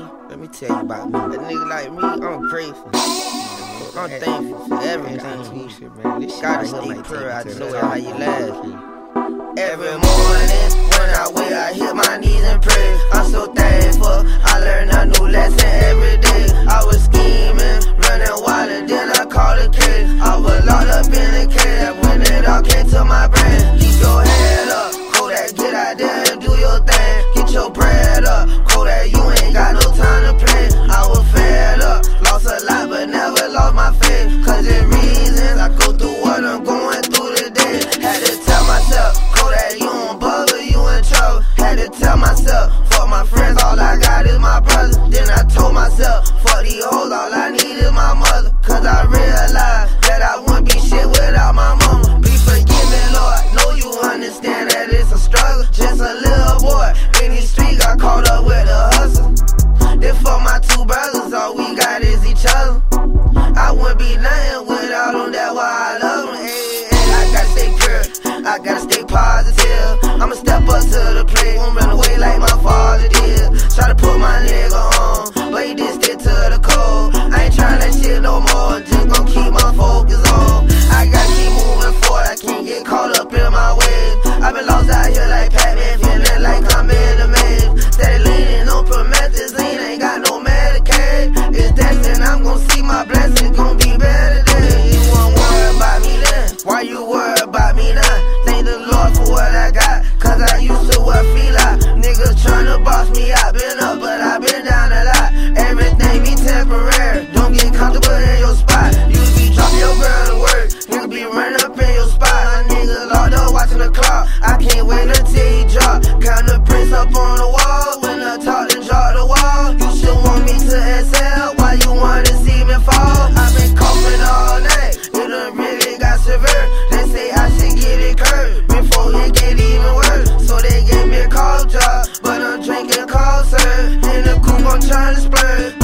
me, let me tell you about me. A nigga like me, I'm grateful. I'm thankful for everything. Shit, man. This Gotta stay pure, I know how you laugh. Every I wouldn't be shit without my mama. Please forgive me, Lord. Know you understand that it's a struggle. Just a little boy in these streets got caught up with the hustle. Then for my two brothers, all we got is each other. I wouldn't be nothing without them, that's why I love them. Hey, hey, I gotta stay pure, I gotta stay positive. I'ma step up to the plate, kind of prints up on the wall. When I talk, and draw the wall. You should want me to excel. Why you wanna see me fall? I've been coughing all night. It done really got severe. They say I should get it curved before it get even worse. So they gave me a cold drop, but I'm drinking cold, sir. In the coupe, I'm trying to splurge.